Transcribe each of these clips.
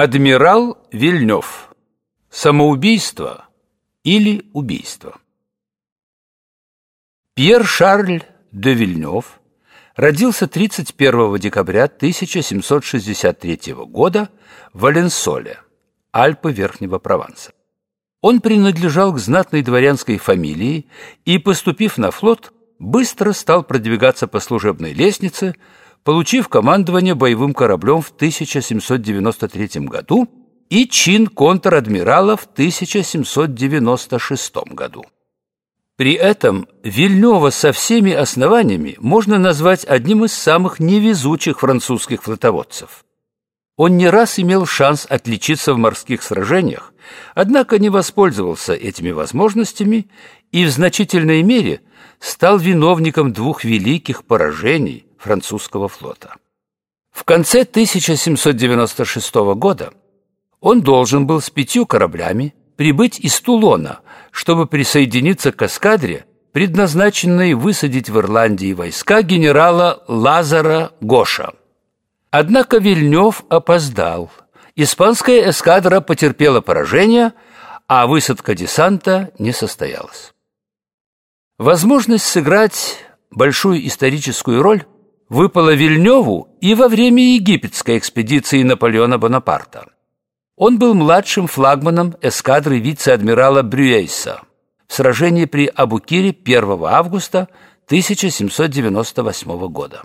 Адмирал Вильнев. Самоубийство или убийство. Пьер Шарль де Вильнев родился 31 декабря 1763 года в Валенсоле, Альпы Верхнего Прованса. Он принадлежал к знатной дворянской фамилии и, поступив на флот, быстро стал продвигаться по служебной лестнице, получив командование боевым кораблем в 1793 году и чин контр-адмирала в 1796 году. При этом Вильнёва со всеми основаниями можно назвать одним из самых невезучих французских флотоводцев. Он не раз имел шанс отличиться в морских сражениях, однако не воспользовался этими возможностями и в значительной мере стал виновником двух великих поражений французского флота. В конце 1796 года он должен был с пятью кораблями прибыть из Тулона, чтобы присоединиться к эскадре, предназначенной высадить в Ирландии войска генерала Лазара Гоша. Однако Вильнев опоздал. Испанская эскадра потерпела поражение, а высадка десанта не состоялась. Возможность сыграть большую историческую роль выпала Вильневу и во время египетской экспедиции Наполеона Бонапарта. Он был младшим флагманом эскадры вице-адмирала Брюейса в сражении при Абукире 1 августа 1798 года.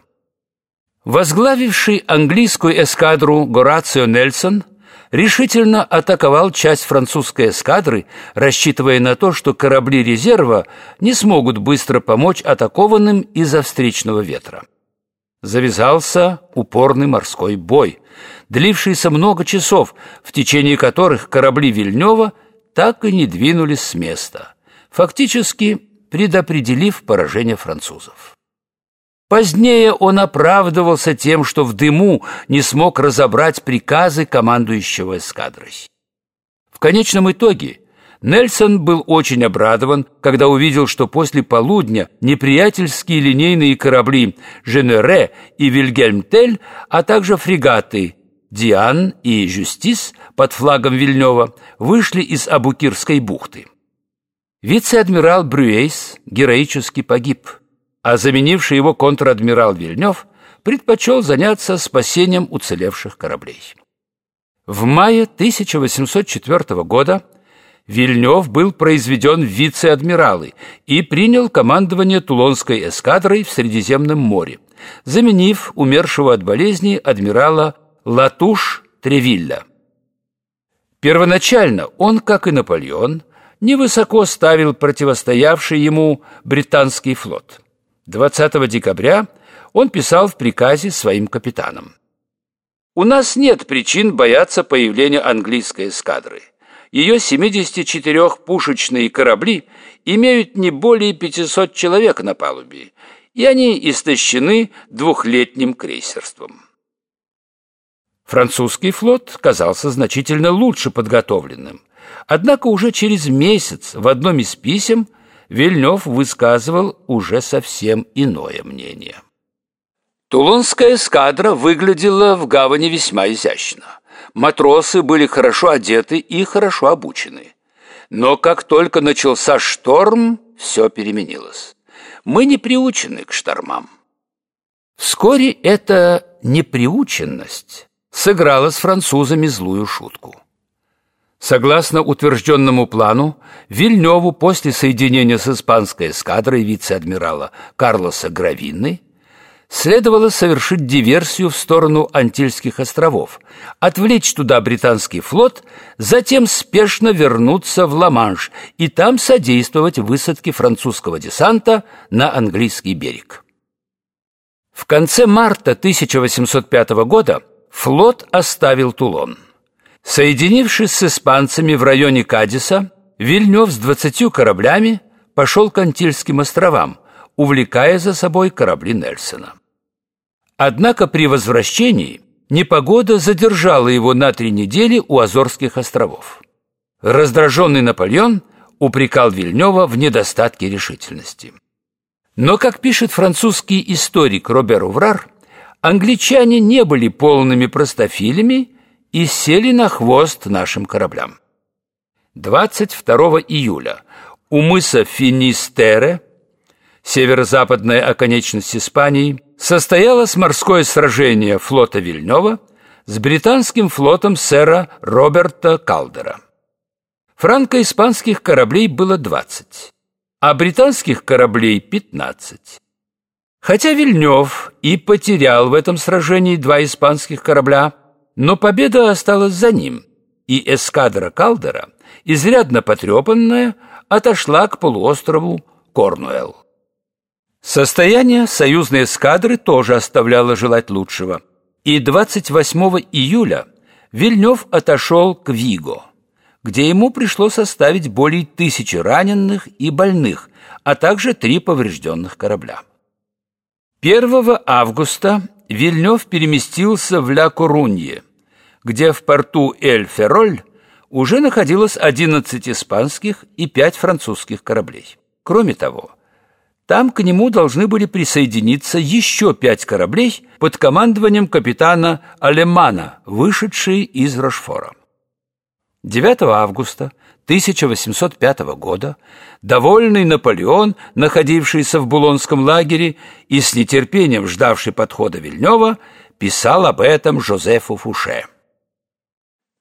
Возглавивший английскую эскадру Горацио Нельсон решительно атаковал часть французской эскадры, рассчитывая на то, что корабли резерва не смогут быстро помочь атакованным из-за встречного ветра завязался упорный морской бой, длившийся много часов, в течение которых корабли Вильнева так и не двинулись с места, фактически предопределив поражение французов. Позднее он оправдывался тем, что в дыму не смог разобрать приказы командующего эскадрой. В конечном итоге Нельсон был очень обрадован, когда увидел, что после полудня неприятельские линейные корабли «Женере» и «Вильгельм-Тель», а также фрегаты «Диан» и «Жюстис» под флагом Вильнева вышли из Абукирской бухты. Вице-адмирал Брюейс героически погиб, а заменивший его контр-адмирал Вильнев предпочел заняться спасением уцелевших кораблей. В мае 1804 года Вильнев был произведен в вице-адмиралы и принял командование Тулонской эскадрой в Средиземном море, заменив умершего от болезни адмирала Латуш Тревилля. Первоначально он, как и Наполеон, невысоко ставил противостоявший ему британский флот. 20 декабря он писал в приказе своим капитанам. «У нас нет причин бояться появления английской эскадры. Ее 74-пушечные корабли имеют не более 500 человек на палубе, и они истощены двухлетним крейсерством. Французский флот казался значительно лучше подготовленным. Однако уже через месяц в одном из писем Вильнев высказывал уже совсем иное мнение. Тулонская эскадра выглядела в гавани весьма изящно. Матросы были хорошо одеты и хорошо обучены. Но как только начался шторм, все переменилось. Мы не приучены к штормам. Вскоре эта неприученность сыграла с французами злую шутку. Согласно утвержденному плану, Вильневу после соединения с испанской эскадрой вице-адмирала Карлоса Гравины следовало совершить диверсию в сторону Антильских островов, отвлечь туда британский флот, затем спешно вернуться в Ла-Манш и там содействовать высадке французского десанта на английский берег. В конце марта 1805 года флот оставил Тулон. Соединившись с испанцами в районе Кадиса, Вильнев с двадцатью кораблями пошел к Антильским островам, увлекая за собой корабли Нельсона. Однако при возвращении непогода задержала его на три недели у Азорских островов. Раздраженный Наполеон упрекал Вильнева в недостатке решительности. Но, как пишет французский историк Робер Уврар, англичане не были полными простофилями и сели на хвост нашим кораблям. 22 июля у мыса Финистере, северо-западная оконечность Испании, состоялось морское сражение флота Вильнёва с британским флотом сэра Роберта Калдера. Франко-испанских кораблей было 20, а британских кораблей 15. Хотя Вильнёв и потерял в этом сражении два испанских корабля, но победа осталась за ним, и эскадра Калдера, изрядно потрепанная, отошла к полуострову Корнуэлл. Состояние союзной эскадры тоже оставляло желать лучшего, и 28 июля Вильнёв отошел к Виго, где ему пришлось оставить более тысячи раненых и больных, а также три поврежденных корабля. 1 августа Вильнёв переместился в Ля-Корунье, где в порту Эль-Фероль уже находилось 11 испанских и 5 французских кораблей. Кроме того, там к нему должны были присоединиться еще пять кораблей под командованием капитана Алемана, вышедшие из Рошфора. 9 августа 1805 года довольный Наполеон, находившийся в Булонском лагере и с нетерпением ждавший подхода Вильнёва, писал об этом Жозефу Фуше.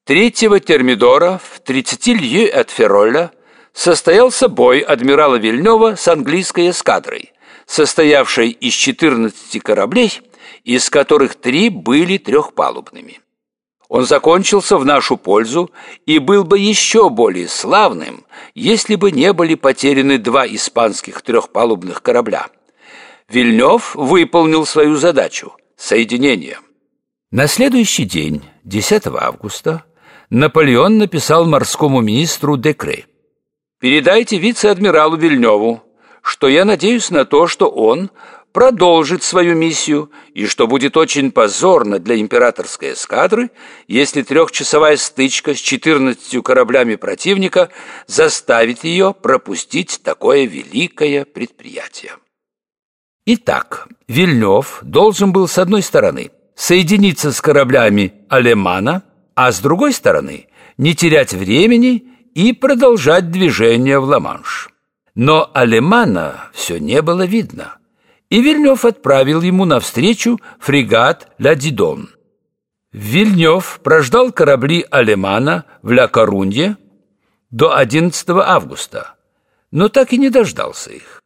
Третьего термидора в 30 лье от Фероля состоялся бой адмирала Вильнёва с английской эскадрой, состоявшей из 14 кораблей, из которых три были трехпалубными. Он закончился в нашу пользу и был бы еще более славным, если бы не были потеряны два испанских трехпалубных корабля. Вильнев выполнил свою задачу – соединение. На следующий день, 10 августа, Наполеон написал морскому министру Декре. «Передайте вице-адмиралу Вильневу, что я надеюсь на то, что он продолжит свою миссию, и что будет очень позорно для императорской эскадры, если трехчасовая стычка с 14 кораблями противника заставит ее пропустить такое великое предприятие. Итак, Вильнев должен был с одной стороны соединиться с кораблями Алемана, а с другой стороны не терять времени и продолжать движение в Ла-Манш. Но Алемана все не было видно – и Вильнев отправил ему навстречу фрегат «Ля Дидон». Вильнев прождал корабли Алемана в Ля Корунье до 11 августа, но так и не дождался их.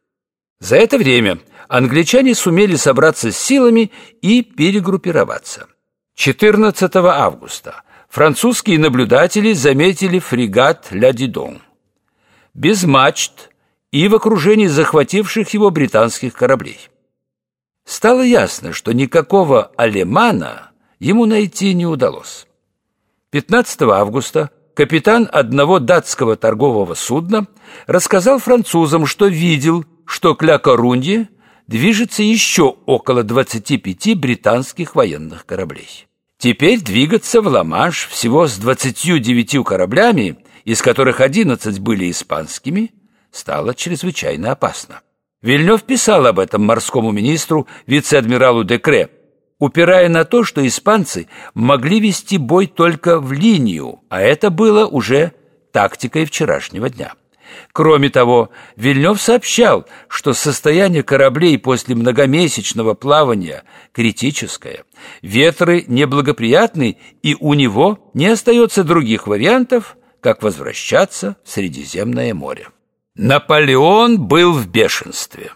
За это время англичане сумели собраться с силами и перегруппироваться. 14 августа французские наблюдатели заметили фрегат «Ля Дидон». Без мачт и в окружении захвативших его британских кораблей. Стало ясно, что никакого алемана ему найти не удалось. 15 августа капитан одного датского торгового судна рассказал французам, что видел, что к Ля-Корунье движется еще около 25 британских военных кораблей. Теперь двигаться в Ла-Манш всего с 29 кораблями, из которых 11 были испанскими, стало чрезвычайно опасно. Вильнев писал об этом морскому министру, вице-адмиралу Декре, упирая на то, что испанцы могли вести бой только в линию, а это было уже тактикой вчерашнего дня. Кроме того, Вильнев сообщал, что состояние кораблей после многомесячного плавания критическое, ветры неблагоприятны, и у него не остается других вариантов, как возвращаться в Средиземное море. Наполеон был в бешенстве.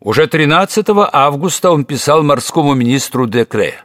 Уже 13 августа он писал морскому министру Декре.